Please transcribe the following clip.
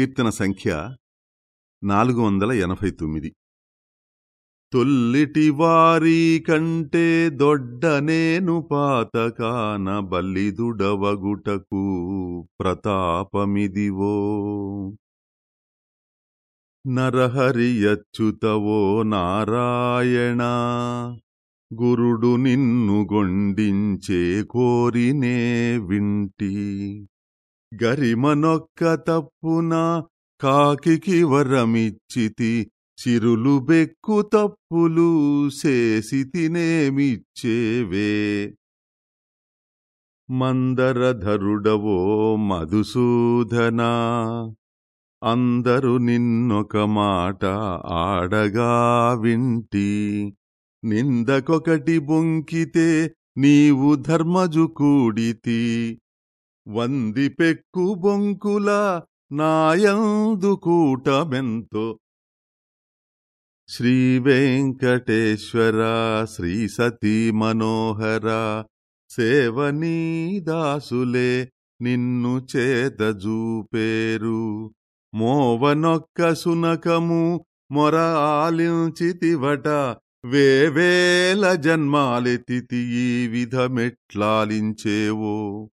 కీర్తన సంఖ్య నాలుగు వందల ఎనభై తొమ్మిది. తొల్లిటి వారి కంటే దొడ్డ నేను పాతకాన బల్లిదుడవగుటకు ప్రతాపమిదివో. నరహరియచ్యుతవో నారాయణ గురుడు నిన్ను గొండించే కోరినే వింటి. గరిమనొక్క తప్పున? కాకికి వరమిచ్చితి చిరులు బెక్కు తప్పులు చేసి తినేమిచ్చేవే? మందరధరుడవో మధుసూదనా అందరు నిన్నొక మాట ఆడగా వింటి నిందకొకటి బొంకితే నీవు ధర్మజు కూడితి. వంది పెక్కు బొంకుల నాయందు కూటమెంతో. శ్రీ వెంకటేశ్వర శ్రీ సతీ మనోహర సేవనీ దాసులే నిన్ను చేతజూపేరు మోవనొక్క సునకము మొర ఆలించితివట వేవేల జన్మాలెతితి ఈ విధమెట్లాలించేవో.